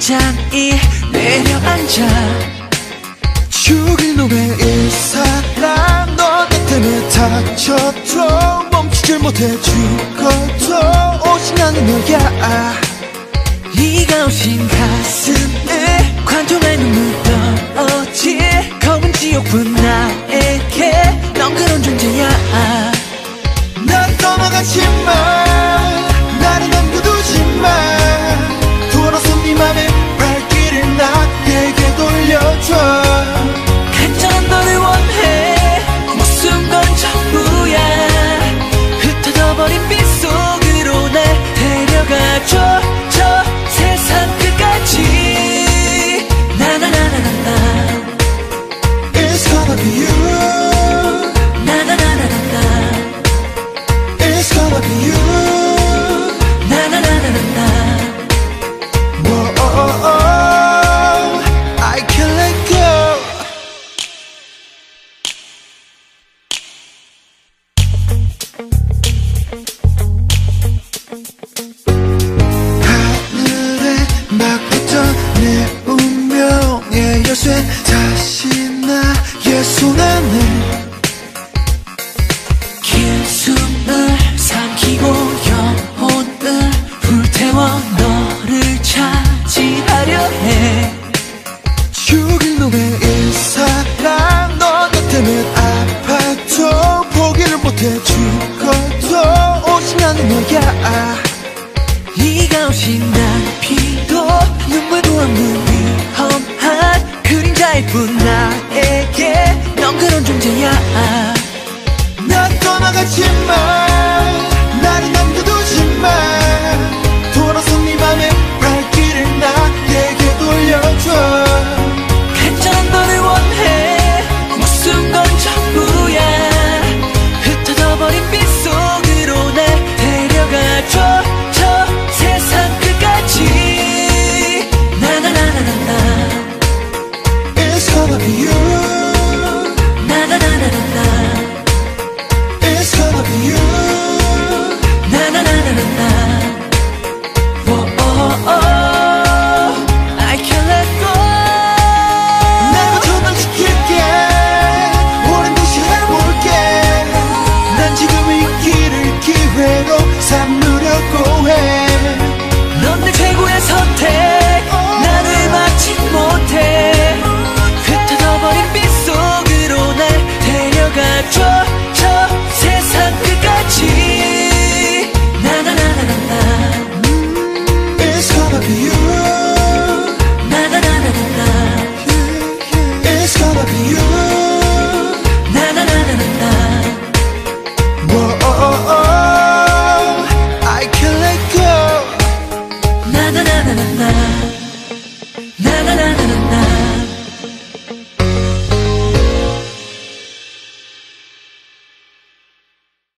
잠이 내려앉아. 죽을 노래이 사람 너내 때문에 다쳐도 멈추질 못해 죽어도 오직 나는 너야 네가 오신 가슴에 관통의 눈물 떨어질 검은 지옥은 나에게 넌 그런 존재야. 난 떠나간 심 하늘에 막혔던 내 날 피도 눈물도 없는 위험한 그림자일 뿐 나에게 넌 그런 존재야. 난 떠나가지만 nada.